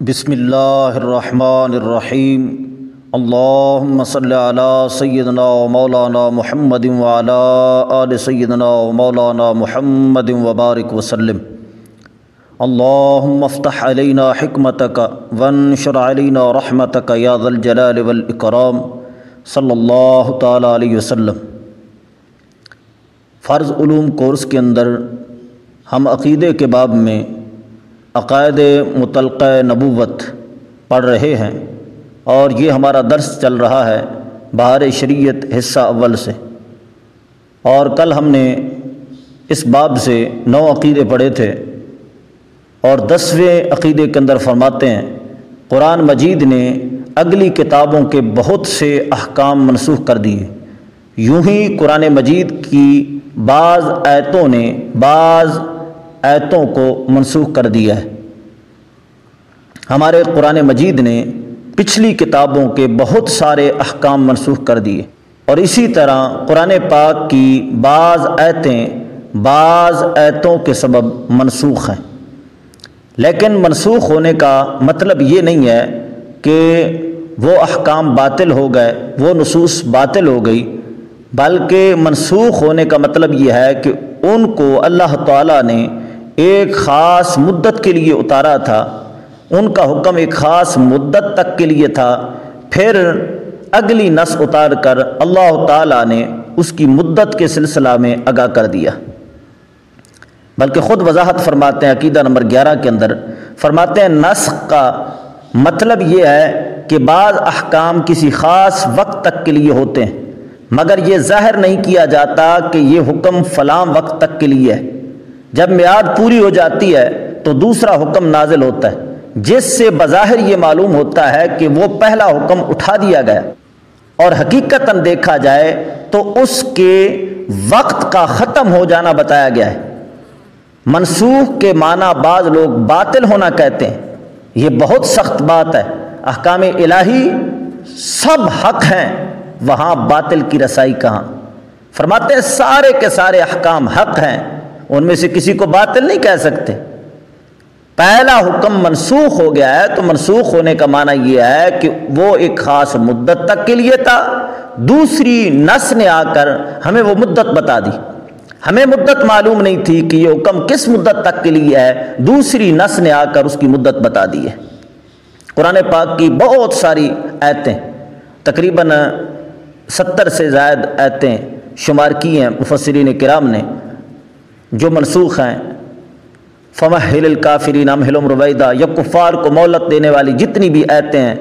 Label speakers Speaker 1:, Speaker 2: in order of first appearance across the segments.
Speaker 1: بسم اللہ الرحمن الرحیم۔ اللہم صلی علی سیدنا و مولانا محمد وعلی آل سیدنا و مولانا محمد وبارک وسلم اللہم افتح علینا حکمتک وانشر علینا رحمتک یا ذا الجلال والاکرام صلی اللہ تعالیٰ علیہ وسلم۔ فرض علوم کورس کے اندر ہم عقیدے کے باب میں عقائد متعلقہ نبوت پڑھ رہے ہیں اور یہ ہمارا درس چل رہا ہے بہار شریعت حصہ اول سے۔ اور کل ہم نے اس باب سے نو عقیدے پڑھے تھے اور دسویں عقیدے کے اندر فرماتے ہیں، قرآن مجید نے اگلی کتابوں کے بہت سے احکام منسوخ کر دیے۔ یوں ہی قرآن مجید کی بعض آیتوں نے بعض آیتوں کو منسوخ کر دیا ہے۔ ہمارے قرآن مجید نے پچھلی کتابوں کے بہت سارے احکام منسوخ کر دیے۔ اور اسی طرح قرآن پاک کی بعض آیتیں بعض آیتوں کے سبب منسوخ ہیں۔ لیکن منسوخ ہونے کا مطلب یہ نہیں ہے کہ وہ احکام باطل ہو گئے، وہ نصوص باطل ہو گئی، بلکہ منسوخ ہونے کا مطلب یہ ہے کہ ان کو اللہ تعالیٰ نے ایک خاص مدت کے لیے اتارا تھا۔ ان کا حکم ایک خاص مدت تک کے لیے تھا۔ پھر اگلی نس اتار کر اللہ تعالیٰ نے اس کی مدت کے سلسلہ میں آگاہ کر دیا۔ بلکہ خود وضاحت فرماتے ہیں، عقیدہ نمبر گیارہ کے اندر فرماتے ہیں نسخ کا مطلب یہ ہے کہ بعض احکام کسی خاص وقت تک کے لیے ہوتے ہیں، مگر یہ ظاہر نہیں کیا جاتا کہ یہ حکم فلاں وقت تک کے لیے ہے۔ جب میعاد پوری ہو جاتی ہے تو دوسرا حکم نازل ہوتا ہے، جس سے بظاہر یہ معلوم ہوتا ہے کہ وہ پہلا حکم اٹھا دیا گیا۔ اور حقیقت دیکھا جائے تو اس کے وقت کا ختم ہو جانا بتایا گیا ہے۔ منسوخ کے معنی بعض لوگ باطل ہونا کہتے ہیں۔ یہ بہت سخت بات ہے۔ احکام الہی سب حق ہیں، وہاں باطل کی رسائی کہاں؟ فرماتے ہیں، سارے کے سارے احکام حق ہیں۔ ان میں سے کسی کو باطل نہیں کہہ سکتے۔ پہلا حکم منسوخ ہو گیا ہے، تو منسوخ ہونے کا معنی یہ ہے کہ وہ ایک خاص مدت تک کے لیے تھا۔ دوسری نس نے آ کر ہمیں وہ مدت بتا دی۔ ہمیں مدت معلوم نہیں تھی کہ یہ حکم کس مدت تک کے لیے ہے۔ دوسری نس نے آ کر اس کی مدت بتا دی ہے۔ قرآن پاک کی بہت ساری آیتیں، تقریباً ستر سے زائد آیتیں شمار کی ہیں مفسرین کرام نے۔ جو منسوخ ہیں. فمحل الکافرین امحلم رویدہ یا کفار کو مولت دینے والی جتنی بھی آیتیں ہیں،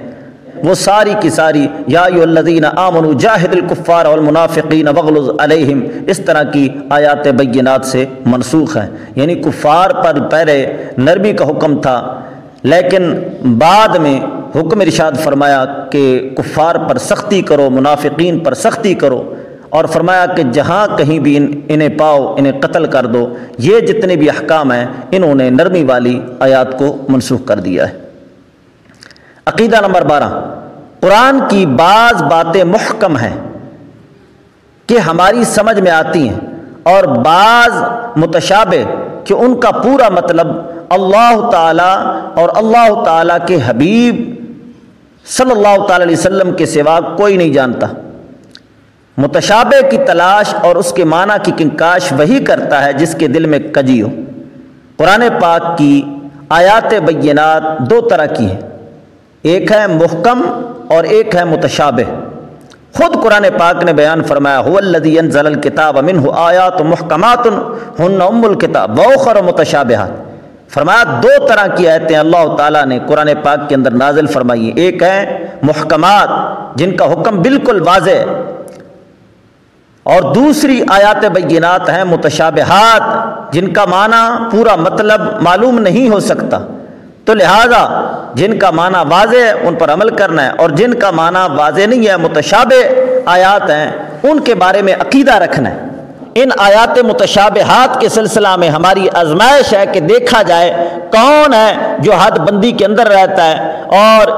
Speaker 1: وہ ساری کی ساری، یا الذین آمنوا جاہد الکفار والمنافقین وغلظ علیہم اس طرح کی آیات بینات سے منسوخ ہیں. یعنی کفار پر پہلے نرمی کا حکم تھا، لیکن بعد میں حکم ارشاد فرمایا کہ کفار پر سختی کرو، منافقین پر سختی کرو. اور فرمایا کہ جہاں کہیں بھی ان انہیں پاؤ، انہیں قتل کر دو۔ یہ جتنے بھی احکام ہیں، انہوں نے نرمی والی آیات کو منسوخ کر دیا ہے۔ عقیدہ نمبر بارہ۔ قرآن کی بعض باتیں محکم ہیں کہ ہماری سمجھ میں آتی ہیں اور بعض متشابہ کہ ان کا پورا مطلب اللہ تعالیٰ اور اللہ تعالیٰ کے حبیب صلی اللہ تعالی علیہ وسلم کے سوا کوئی نہیں جانتا۔ متشابہ کی تلاش اور اس کے معنی کی کنکاش وہی کرتا ہے جس کے دل میں کجی ہو۔ قرآن پاک کی آیات بینات دو طرح کی ہیں۔ ایک ہے محکم اور ایک ہے متشابہ۔ خود قرآن پاک نے بیان فرمایا، هو الذی انزل الکتاب منه آیات محکمات ہن ام الکتاب بوخر و متشابہات۔ فرمایا، دو طرح کی آیتیں اللہ تعالیٰ نے قرآن پاک کے اندر نازل فرمائی ایک ہے محکمات، جن کا حکم بالکل واضح اور دوسری آیات بینات ہیں متشابہات، جن کا معنی پورا مطلب معلوم نہیں ہو سکتا۔ تو لہٰذا جن کا معنی واضح ہے، ان پر عمل کرنا ہے، اور جن کا معنی واضح نہیں ہے، متشابہ آیات ہیں، ان کے بارے میں عقیدہ رکھنا ہے۔ ان آیات متشابہات کے سلسلہ میں ہماری آزمائش ہے کہ دیکھا جائے کون ہے جو حد بندی کے اندر رہتا ہے اور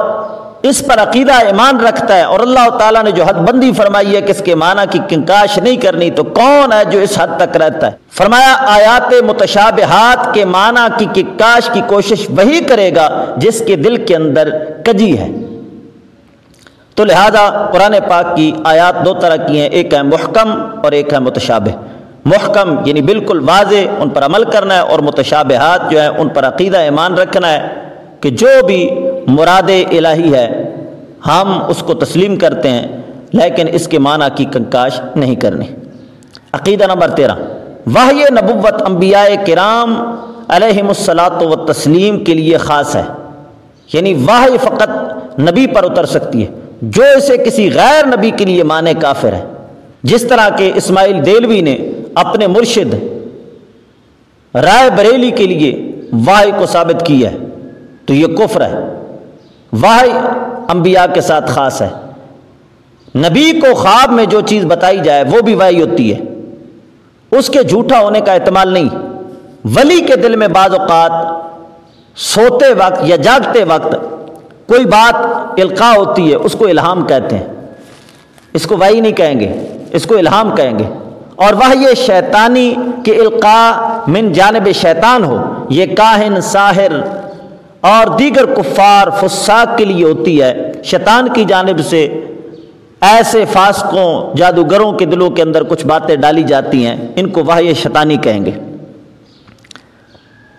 Speaker 1: اس پر عقیدہ ایمان رکھتا ہے اور اللہ تعالیٰ نے جو حد بندی فرمائی ہے کہ اس کے معنی کی کنکاش نہیں کرنی تو کون ہے جو اس حد تک رہتا ہے؟ فرمایا، آیات متشابہات کے معنی کی کنکاش کی کوشش وہی کرے گا جس کے دل کے اندر کجی ہے۔ تو لہذا قرآن پاک کی آیات دو طرح کی ہیں، ایک ہے محکم اور ایک ہے متشابہ۔ محکم یعنی بالکل واضح ان پر عمل کرنا ہے اور متشابہات جو ہیں ان پر عقیدہ ایمان رکھنا ہے کہ جو بھی مراد الہی ہے۔ ہم اس کو تسلیم کرتے ہیں، لیکن اس کے معنی کی کنکاش نہیں کرنی۔ عقیدہ نمبر تیرہ۔ واہ نبوت انبیاء کرام علیہم السلاط و تسلیم کے لیے خاص ہے۔ یعنی واہ فقط نبی پر اتر سکتی ہے، جو اسے کسی غیر نبی کے لیے مانے کافر ہے۔ جس طرح کہ اسماعیل دیلوی نے اپنے مرشد رائے بریلی کے لیے واہ کو ثابت کیا ہے، تو یہ کفر ہے۔ واہ انبیاء کے ساتھ خاص ہے۔ نبی کو خواب میں جو چیز بتائی جائے وہ بھی وائی ہوتی ہے۔ اس کے جھوٹا ہونے کا احتمال نہیں۔ ولی کے دل میں بعض اوقات سوتے وقت یا جاگتے وقت کوئی بات القاع ہوتی ہے، اس کو الہام کہتے ہیں۔ اس کو وائی نہیں کہیں گے، اس کو الہام کہیں گے۔ اور وہ یہ شیطانی کہ القاع من جانب شیطان ہو، یہ کاہن، ساحر اور دیگر کفار فساق کے لیے ہوتی ہے۔ شیطان کی جانب سے ایسے فاسقوں، جادوگروں کے دلوں کے اندر کچھ باتیں ڈالی جاتی ہیں۔ ان کو وہ شیطانی کہیں گے۔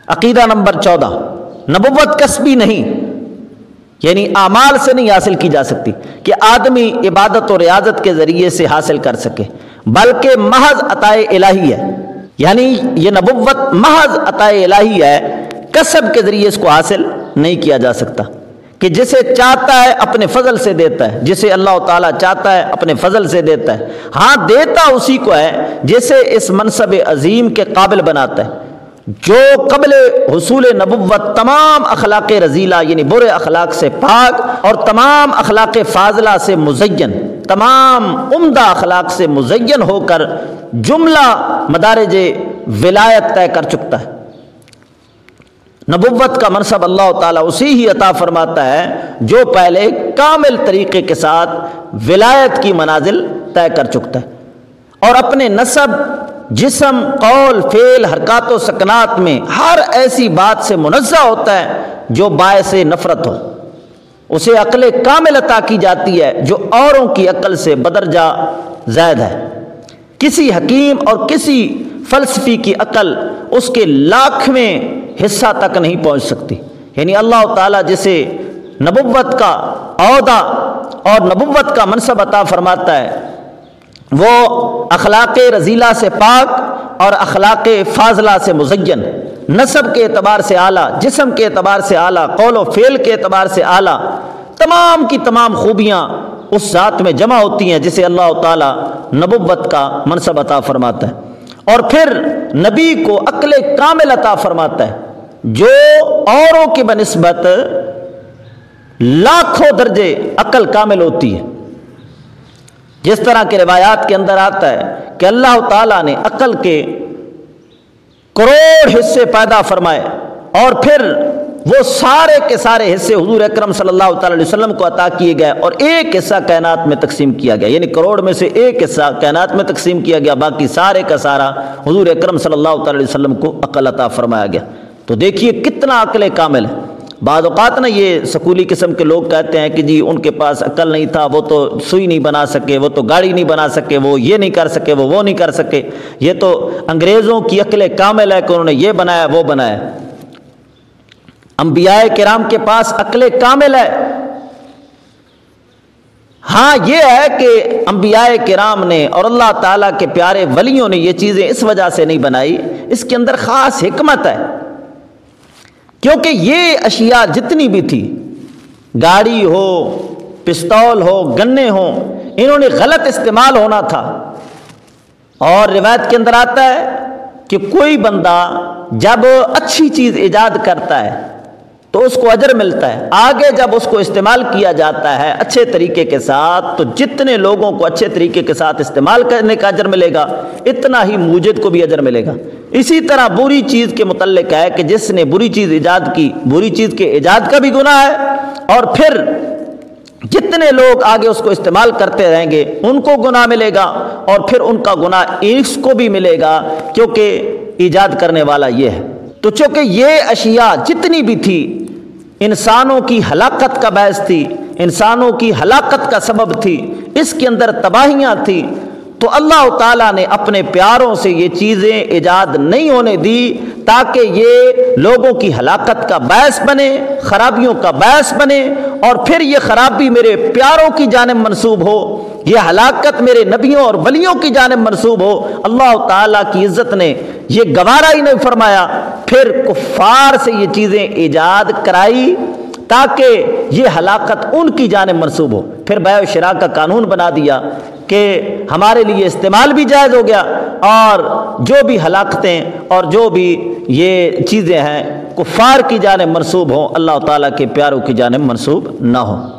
Speaker 1: عقیدہ نمبر چودہ۔ نبوت کسبی نہیں یعنی اعمال سے نہیں حاصل کی جا سکتی کہ آدمی عبادت اور ریاضت کے ذریعے سے حاصل کر سکے، بلکہ محض عطائے الہی ہے۔ یعنی یہ نبوت محض عطائے الہی ہے کسب کے ذریعے اس کو حاصل نہیں کیا جا سکتا کہ جسے چاہتا ہے اپنے فضل سے دیتا ہے، جسے اللہ تعالیٰ چاہتا ہے اپنے فضل سے دیتا ہے۔ ہاں دیتا اسی کو ہے جسے اس منصب عظیم کے قابل بناتا ہے۔ جو قبل حصول نبوت تمام اخلاق رضیلہ یعنی برے اخلاق سے پاک اور تمام اخلاق فاضلہ سے مزین، تمام عمدہ اخلاق سے مزین ہو کر جملہ مدارج ولایت طے کر چکتا ہے۔ نبوت کا منصب اللہ تعالیٰ اسی ہی عطا فرماتا ہے جو پہلے کامل طریقے کے ساتھ ولایت کی منازل طے کر چکتا ہے۔ اور اپنے نصب، جسم، قول، فعل، حرکات و سکنات میں ہر ایسی بات سے منزہ ہوتا ہے جو باعث نفرت ہو۔ اسے عقل کامل عطا کی جاتی ہے جو اوروں کی عقل سے بدرجہ زائد ہے۔ کسی حکیم اور کسی فلسفی کی عقل اس کے لاکھویں حصہ تک نہیں پہنچ سکتی۔ یعنی اللہ تعالیٰ جسے نبوت کا عہدہ اور نبوت کا منصب عطا فرماتا ہے، وہ اخلاق رضیلہ سے پاک اور اخلاق فاضلہ سے مزین۔ نصب کے اعتبار سے اعلیٰ، جسم کے اعتبار سے اعلیٰ، قول و فعل کے اعتبار سے اعلیٰ۔ تمام کی تمام خوبیاں اس ذات میں جمع ہوتی ہیں، جسے اللہ تعالیٰ نبوت کا منصب عطا فرماتا ہے۔ اور پھر نبی کو عقل کامل عطا فرماتا ہے، جو اوروں کی بنسبت لاکھوں درجے عقل کامل ہوتی ہے۔ جس طرح کے روایات کے اندر آتا ہے کہ اللہ تعالیٰ نے عقل کے کروڑ حصے پیدا فرمائے اور پھر وہ سارے کے سارے حصے حضور اکرم صلی اللہ تعالی علیہ وسلم کو عطا کیے گئے اور ایک حصہ کائنات میں تقسیم کیا گیا یعنی کروڑ میں سے ایک حصہ کائنات میں تقسیم کیا گیا، باقی سارے کا سارا حضور اکرم صلی اللہ تعالی علیہ وسلم کو عقل عطا فرمایا گیا۔ تو دیکھیے کتنا عقل کامل ہے۔ بعض اوقات نا یہ سکولی قسم کے لوگ کہتے ہیں کہ جی ان کے پاس عقل نہیں تھا، وہ تو سوئی نہیں بنا سکے، وہ تو گاڑی نہیں بنا سکے، وہ یہ نہیں کر سکے، وہ وہ نہیں کر سکے۔ یہ تو انگریزوں کی عقل کامل ہے کہ انہوں نے یہ بنایا، وہ بنایا۔ انبیاء کرام کے پاس عقل کامل ہے۔ ہاں یہ ہے کہ انبیاء کرام نے اور اللہ تعالیٰ کے پیارے ولیوں نے یہ چیزیں اس وجہ سے نہیں بنائی، اس کے اندر خاص حکمت ہے۔ کیونکہ یہ اشیاء جتنی بھی تھی، گاڑی ہو، پستول ہو، گنے ہوں انہوں نے غلط استعمال ہونا تھا۔ اور روایت کے اندر آتا ہے کہ کوئی بندہ جب اچھی چیز ایجاد کرتا ہے تو اس کو اجر ملتا ہے۔ آگے جب اس کو استعمال کیا جاتا ہے اچھے طریقے کے ساتھ، تو جتنے لوگوں کو اچھے طریقے کے ساتھ استعمال کرنے کا اجر ملے گا، اتنا ہی موجد کو بھی اجر ملے گا۔ اسی طرح بری چیز کے متعلق ہے کہ جس نے بری چیز ایجاد کی، بری چیز کے ایجاد کا بھی گناہ ہے۔ اور پھر جتنے لوگ آگے اس کو استعمال کرتے رہیں گے، ان کو گناہ ملے گا۔ اور پھر ان کا گناہ اس کو بھی ملے گا، کیونکہ ایجاد کرنے والا یہ ہے۔ تو چونکہ یہ اشیاء جتنی بھی تھی، انسانوں کی ہلاکت کا باعث تھی، انسانوں کی ہلاکت کا سبب تھی، اس کے اندر تباہیاں تھیں تو اللہ تعالیٰ نے اپنے پیاروں سے یہ چیزیں ایجاد نہیں ہونے دی تاکہ یہ لوگوں کی ہلاکت کا باعث بنے، خرابیوں کا باعث بنے اور پھر یہ خرابی میرے پیاروں کی جانب منسوب ہو، یہ ہلاکت میرے نبیوں اور ولیوں کی جانب منسوب ہو۔ اللہ تعالیٰ کی عزت نے یہ گوارا ہی نہیں فرمایا، پھر کفار سے یہ چیزیں ایجاد کرائی تاکہ یہ ہلاکت ان کی جانب منسوب ہو۔ پھر بے و شراء کا قانون بنا دیا کہ ہمارے لیے استعمال بھی جائز ہو گیا اور جو بھی ہلاکتیں اور جو بھی یہ چیزیں ہیں کفار کی جانب منسوب ہوں، اللہ تعالیٰ کے پیاروں کی جانب منسوب نہ ہوں۔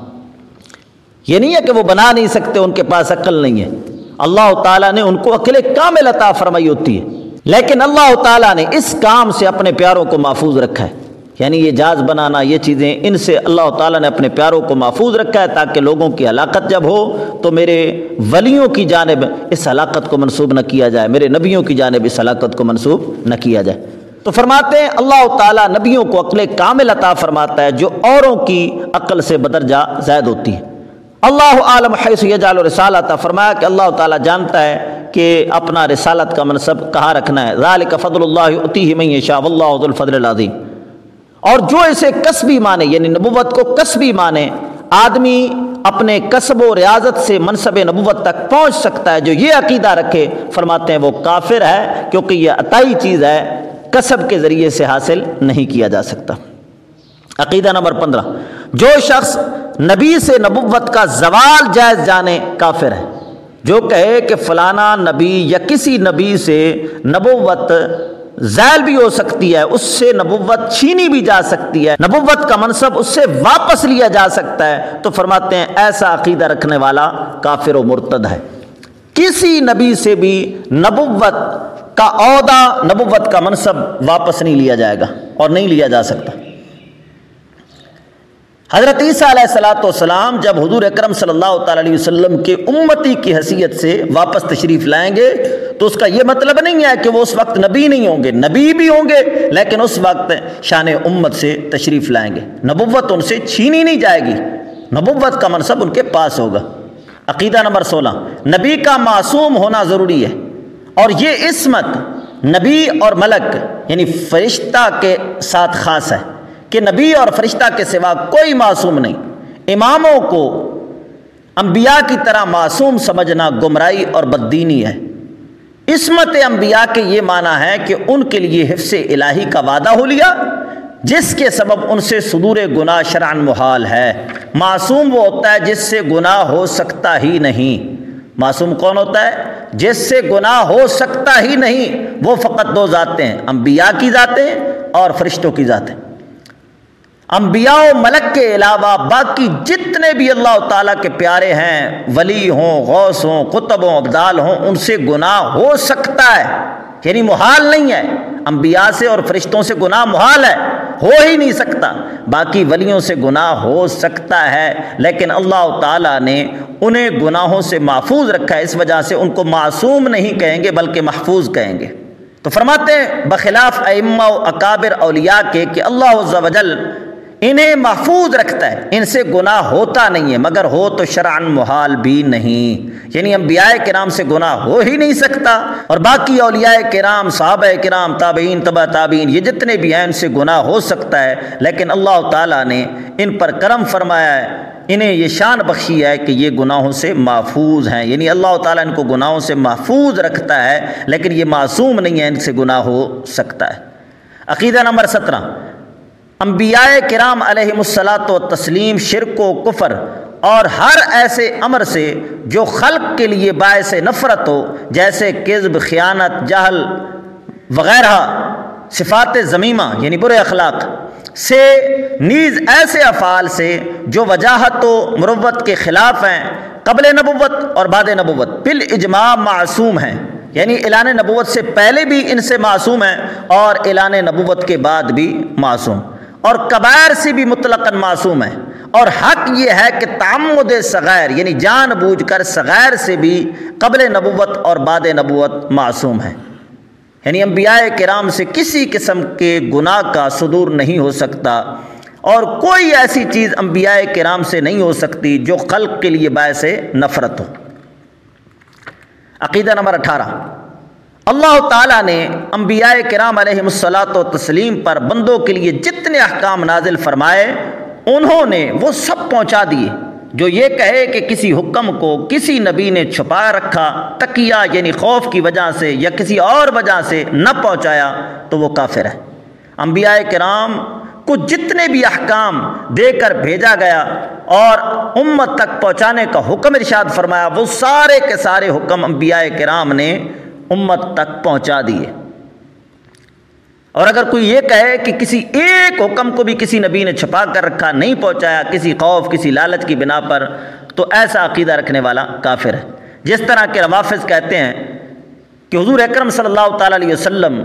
Speaker 1: یہ نہیں ہے کہ وہ بنا نہیں سکتے، ان کے پاس عقل نہیں ہے۔ اللہ تعالیٰ نے ان کو عقل کامل عطا فرمائی ہوتی ہے۔ لیکن اللہ تعالیٰ نے اس کام سے اپنے پیاروں کو محفوظ رکھا ہے۔ یعنی یہ جاز بنانا، یہ چیزیں ان سے اللہ تعالیٰ نے اپنے پیاروں کو محفوظ رکھا ہے تاکہ لوگوں کی ہلاکت جب ہو تو میرے ولیوں کی جانب اس ہلاکت کو منسوب نہ کیا جائے، میرے نبیوں کی جانب اس ہلاکت کو منسوب نہ کیا جائے۔ تو فرماتے ہیں، اللہ تعالیٰ نبیوں کو عقل کامل عطا فرماتا ہے جو اوروں کی عقل سے بدرجہ زائد ہوتی ہے۔ اللہ عالم حیث یجال رسالت فرمایا کہ اللہ تعالیٰ جانتا ہے کہ اپنا رسالت کا منصب کہاں رکھنا ہے۔ ذالک فضل اللہ عطی میں شاہ اللہ الفضل العظیم۔ اور جو اسے کسبی مانے یعنی نبوت کو کسبی مانے، آدمی اپنے کسب و ریاضت سے منصب نبوت تک پہنچ سکتا ہے، جو یہ عقیدہ رکھے، فرماتے ہیں وہ کافر ہے، کیونکہ یہ عطائی چیز ہے کسب کے ذریعے سے حاصل نہیں کیا جا سکتا۔ عقیدہ نمبر پندرہ، جو شخص نبی سے نبوت کا زوال جائز جانے کافر ہے، جو کہے کہ فلانا نبی یا کسی نبی سے نبوت زائل بھی ہو سکتی ہے، اس سے نبوت چھینی بھی جا سکتی ہے۔ نبوت کا منصب اس سے واپس لیا جا سکتا ہے۔ تو فرماتے ہیں، ایسا عقیدہ رکھنے والا کافر و مرتد ہے۔ کسی نبی سے بھی نبوت کا عہدہ، نبوت کا منصب واپس نہیں لیا جائے گا اور نہیں لیا جا سکتا۔ حضرت عیسیٰ علیہ السلاۃ والسلام جب حضور اکرم صلی اللہ تعالی علیہ وسلم کے امتی کی حیثیت سے واپس تشریف لائیں گے تو اس کا یہ مطلب نہیں ہے کہ وہ اس وقت نبی نہیں ہوں گے۔ نبی بھی ہوں گے، لیکن اس وقت شان امت سے تشریف لائیں گے۔ نبوت ان سے چھینی نہیں جائے گی۔ نبوت کا منصب ان کے پاس ہوگا۔ عقیدہ نمبر سولہ۔ نبی کا معصوم ہونا ضروری ہے۔ اور یہ عصمت نبی اور ملک یعنی فرشتہ کے ساتھ خاص ہے کہ نبی اور فرشتہ کے سوا کوئی معصوم نہیں۔ اماموں کو انبیاء کی طرح معصوم سمجھنا گمرائی اور بددینی ہے۔ عصمت انبیاء کے یہ معنی ہے کہ ان کے لیے حفظ الہی کا وعدہ ہو لیا، جس کے سبب ان سے صدور گناہ شرعن محال ہے۔ معصوم وہ ہوتا ہے جس سے گناہ ہو سکتا ہی نہیں۔ معصوم کون ہوتا ہے؟ جس سے گناہ ہو سکتا ہی نہیں، وہ فقط دو ذاتیں ہیں، انبیاء کی ذاتیں اور فرشتوں کی ذاتیں۔ انبیاء و ملک کے علاوہ باقی جتنے بھی اللہ تعالیٰ کے پیارے ہیں، ولی ہوں، غوث ہوں، قطب ہوں عبدال ہوں، ان سے گناہ ہو سکتا ہے۔ یعنی محال نہیں ہے۔ انبیاء سے اور فرشتوں سے گناہ محال ہے۔ ہو ہی نہیں سکتا۔ باقی ولیوں سے گناہ ہو سکتا ہے۔ لیکن اللہ تعالیٰ نے انہیں گناہوں سے محفوظ رکھا ہے۔ اس وجہ سے ان کو معصوم نہیں کہیں گے، بلکہ محفوظ کہیں گے۔ تو فرماتے ہیں، بخلاف ائمہ و اکابر اولیاء کے کہ اللہ وجل انہیں محفوظ رکھتا ہے۔ ان سے گناہ ہوتا نہیں ہے، مگر ہو تو شرعن محال بھی نہیں۔ یعنی انبیاء کرام سے گناہ ہو ہی نہیں سکتا۔ اور باقی اولیاء کرام، صحابہ کرام، تابعین تبا تابعین، یہ جتنے بھی ہیں، ان سے گناہ ہو سکتا ہے۔ لیکن اللہ تعالیٰ نے ان پر کرم فرمایا ہے۔ انہیں یہ شان بخشی ہے کہ یہ گناہوں سے محفوظ ہیں۔ یعنی اللہ تعالیٰ ان کو گناہوں سے محفوظ رکھتا ہے، لیکن یہ معصوم نہیں ہے، ان سے گناہ ہو سکتا ہے۔ عقیدہ نمبر سترہ۔ انبیاء کرام علیہ السلاۃ و تسلیم شرک و کفر، اور ہر ایسے امر سے جو خلق کے لیے باعث نفرت ہو، جیسے کذب، خیانت، جہل وغیرہ، صفات ضمیمہ یعنی برے اخلاق سے، نیز ایسے افعال سے جو وجاہت و مروت کے خلاف ہیں، قبل نبوت اور بعد نبوت بال اجماع معصوم ہیں۔ یعنی اعلان نبوت سے پہلے بھی ان سے معصوم ہیں اور اعلان نبوت کے بعد بھی معصوم۔ اور کبائر سے بھی مطلق معصوم ہے۔ اور حق یہ ہے کہ تعمد صغیر یعنی جان بوجھ کر صغیر سے بھی قبل نبوت اور بعد نبوت معصوم ہے۔ یعنی انبیاء کرام سے کسی قسم کے گناہ کا صدور نہیں ہو سکتا۔ اور کوئی ایسی چیز انبیاء کرام سے نہیں ہو سکتی جو خلق کے لیے باعث نفرت ہو۔ عقیدہ نمبر اٹھارہ۔ اللہ تعالیٰ نے انبیاء کرام علیہ الصلاۃ و تسلیم پر بندوں کے لیے جتنے احکام نازل فرمائے، انہوں نے وہ سب پہنچا دیے۔ جو یہ کہے کہ کسی حکم کو کسی نبی نے چھپا رکھا، تکیہ یعنی خوف کی وجہ سے یا کسی اور وجہ سے نہ پہنچایا، تو وہ کافر ہے۔ انبیاء کرام کو جتنے بھی احکام دے کر بھیجا گیا اور امت تک پہنچانے کا حکم ارشاد فرمایا، وہ سارے کے سارے حکم انبیاء کرام نے امت تک پہنچا دیے۔ اور اگر کوئی یہ کہے کہ کسی ایک حکم کو بھی کسی نبی نے چھپا کر رکھا نہیں پہنچایا، کسی خوف، کسی لالچ کی بنا پر، تو ایسا عقیدہ رکھنے والا کافر ہے۔ جس طرح کے روافظ کہتے ہیں کہ حضور اکرم صلی اللہ تعالیٰ علیہ وسلم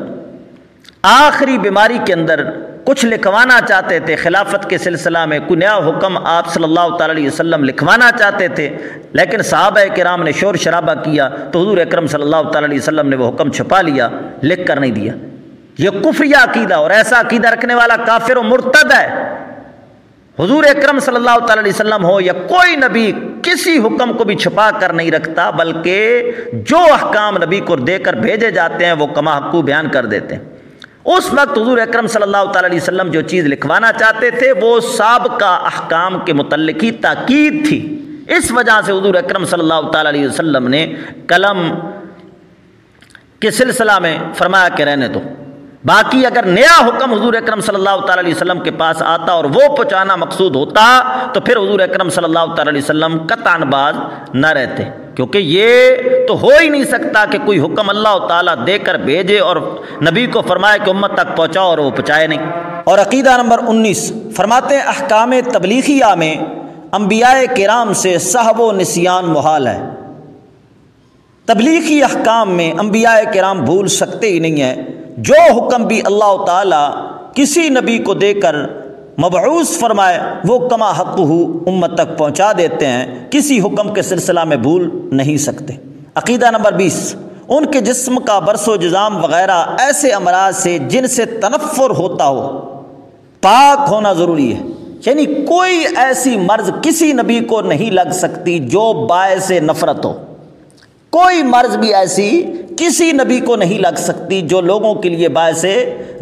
Speaker 1: آخری بیماری کے اندر کچھ لکھوانا چاہتے تھے، خلافت کے سلسلہ میں کوئی نیا حکم آپ صلی اللہ تعالیٰ علیہ وسلم لکھوانا چاہتے تھے، لیکن صحابہ کرام نے شور شرابہ کیا تو حضور اکرم صلی اللہ تعالیٰ علیہ وسلم نے وہ حکم چھپا لیا، لکھ کر نہیں دیا۔ یہ کفریہ عقیدہ اور ایسا عقیدہ رکھنے والا کافر و مرتد ہے۔ حضور اکرم صلی اللہ تعالی علیہ وسلم ہو یا کوئی نبی کسی حکم کو بھی چھپا کر نہیں رکھتا، بلکہ جو احکام نبی کو دے کر بھیجے جاتے ہیں وہ کما حقو بیان کر دیتے ہیں۔ اس وقت حضور اکرم صلی اللہ تعالی علیہ وسلم جو چیز لکھوانا چاہتے تھے وہ سابقہ احکام کے متعلق ہی تاکید تھی۔ اس وجہ سے حضور اکرم صلی اللہ تعالی علیہ وسلم نے قلم کے سلسلہ میں فرمایا کہ رہنے دو۔ باقی اگر نیا حکم حضور اکرم صلی اللہ تعالی علیہ وسلم کے پاس آتا اور وہ پہنچانا مقصود ہوتا، تو پھر حضور اکرم صلی اللہ تعالی علیہ وسلم قطع باز نہ رہتے۔ کیونکہ یہ تو ہو ہی نہیں سکتا کہ کوئی حکم اللہ تعالیٰ دے کر بھیجے اور نبی کو فرمائے کہ امت تک پہنچاؤ اور وہ پہنچائے نہیں۔ اور عقیدہ نمبر انیس، فرماتے ہیں احکام تبلیغیہ میں انبیاء کرام سے صحب و نسیان محال ہے۔ تبلیغی احکام میں انبیاء کرام بھول سکتے ہی نہیں ہیں۔ جو حکم بھی اللہ تعالیٰ کسی نبی کو دے کر مبعوث فرمائے، وہ کما حق ہو امت تک پہنچا دیتے ہیں، کسی حکم کے سلسلہ میں بھول نہیں سکتے۔ عقیدہ نمبر بیس، ان کے جسم کا برس و جزام وغیرہ ایسے امراض سے جن سے تنفر ہوتا ہو، پاک ہونا ضروری ہے۔ یعنی کوئی ایسی مرض کسی نبی کو نہیں لگ سکتی جو باعث نفرت ہو۔ کوئی مرض بھی ایسی کسی نبی کو نہیں لگ سکتی جو لوگوں کے لیے باعث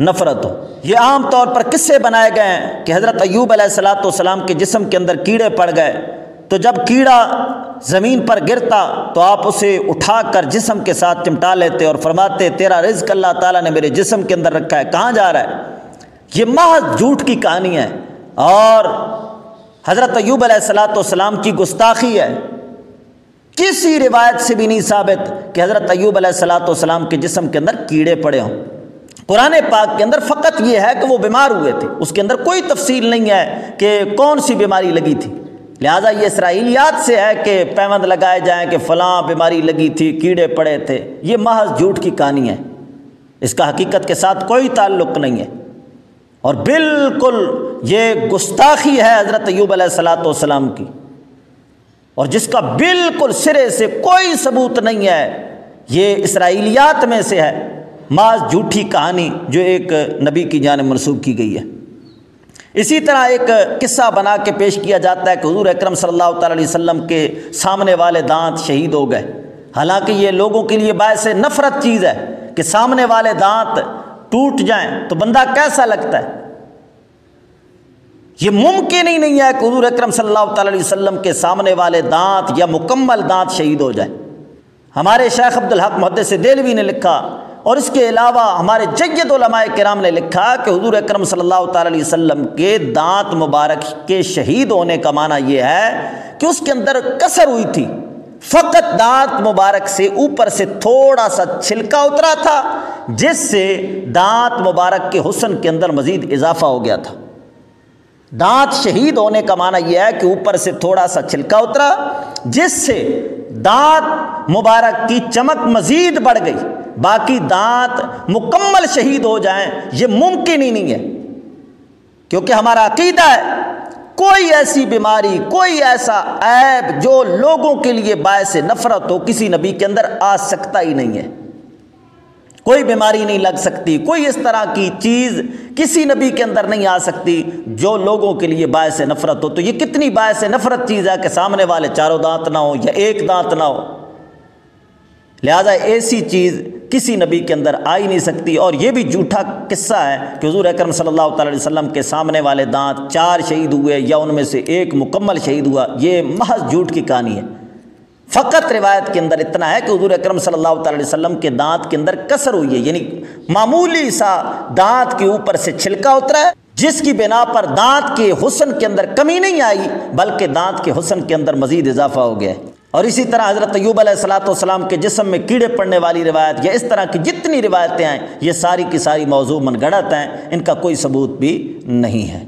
Speaker 1: نفرت ہو۔ یہ عام طور پر کس سے بنائے گئے ہیں کہ حضرت ایوب علیہ السلاۃ والسلام کے جسم کے اندر کیڑے پڑ گئے۔ تو جب کیڑا زمین پر گرتا تو آپ اسے اٹھا کر جسم کے ساتھ چمٹا لیتے اور فرماتے، تیرا رزق اللہ تعالیٰ نے میرے جسم کے اندر رکھا ہے، کہاں جا رہا ہے؟ یہ محض جھوٹ کی کہانی ہے اور حضرت ایوب علیہ السلاۃ والسلام کی گستاخی ہے۔ کسی روایت سے بھی نہیں ثابت کہ حضرت ایوب علیہ السلاۃ والسلام کے جسم کے اندر کیڑے پڑے ہوں۔ قرآن پاک کے اندر فقط یہ ہے کہ وہ بیمار ہوئے تھے۔ اس کے اندر کوئی تفصیل نہیں ہے کہ کون سی بیماری لگی تھی۔ لہٰذا یہ اسرائیلیات سے ہے کہ پیوند لگائے جائیں کہ فلاں بیماری لگی تھی، کیڑے پڑے تھے۔ یہ محض جھوٹ کی کہانی ہے۔ اس کا حقیقت کے ساتھ کوئی تعلق نہیں ہے۔ اور بالکل یہ گستاخی ہے حضرت ایوب علیہ السلاۃ والسلام کی۔ اور جس کا بالکل سرے سے کوئی ثبوت نہیں ہے، یہ اسرائیلیات میں سے ہے۔ معاذ جھوٹھی کہانی جو ایک نبی کی جانب منسوخ کی گئی ہے۔ اسی طرح ایک قصہ بنا کے پیش کیا جاتا ہے کہ حضور اکرم صلی اللہ تعالی علیہ وسلم کے سامنے والے دانت شہید ہو گئے۔ حالانکہ یہ لوگوں کے لیے باعث نفرت چیز ہے کہ سامنے والے دانت ٹوٹ جائیں تو بندہ کیسا لگتا ہے؟ یہ ممکن ہی نہیں ہے کہ حضور اکرم صلی اللہ تعالی علیہ وسلم کے سامنے والے دانت یا مکمل دانت شہید ہو جائے ہمارے شیخ عبدالحق محدث سے دلوی نے لکھا اور اس کے علاوہ ہمارے جید علماء کرام نے لکھا کہ حضور اکرم صلی اللہ تعالی علیہ وسلم کے دانت مبارک کے شہید ہونے کا معنی یہ ہے کہ اس کے اندر کثر ہوئی تھی۔ فقط دانت مبارک سے اوپر سے تھوڑا سا چھلکا اترا تھا، جس سے دانت مبارک کے حسن کے اندر مزید اضافہ ہو گیا تھا۔ دانت شہید ہونے کا معنی یہ ہے کہ اوپر سے تھوڑا سا چھلکا اترا، جس سے دانت مبارک کی چمک مزید بڑھ گئی۔ باقی دانت مکمل شہید ہو جائیں، یہ ممکن ہی نہیں ہے۔ کیونکہ ہمارا عقیدہ ہے، کوئی ایسی بیماری، کوئی ایسا عیب جو لوگوں کے لیے باعث نفرت ہو کسی نبی کے اندر آ سکتا ہی نہیں ہے۔ کوئی بیماری نہیں لگ سکتی، کوئی اس طرح کی چیز کسی نبی کے اندر نہیں آ سکتی جو لوگوں کے لیے باعث نفرت ہو۔ تو یہ کتنی باعث نفرت چیز ہے کہ سامنے والے چاروں دانت نہ ہو یا ایک دانت نہ ہو۔ لہذا ایسی چیز کسی نبی کے اندر آ ہی نہیں سکتی۔ اور یہ بھی جھوٹا قصہ ہے کہ حضور اکرم صلی اللہ تعالی وسلم کے سامنے والے دانت چار شہید ہوئے یا ان میں سے ایک مکمل شہید ہوا۔ یہ محض جھوٹ کی کہانی ہے۔ فقط روایت کے اندر اتنا ہے کہ حضور اکرم صلی اللہ تعالی علیہ وسلم کے دانت کے اندر کثر ہوئی ہے یعنی معمولی سا دانت کے اوپر سے چھلکا اترا ہے، جس کی بنا پر دانت کے حسن کے اندر کمی نہیں آئی، بلکہ دانت کے حسن کے اندر مزید اضافہ ہو گیا ہے۔ اور اسی طرح حضرت ایوب علیہ السلاۃ والسلام کے جسم میں کیڑے پڑنے والی روایت یا اس طرح کی جتنی روایتیں ہیں، یہ ساری کی ساری موضوع من گڑت ہیں، ان کا کوئی ثبوت بھی نہیں ہے۔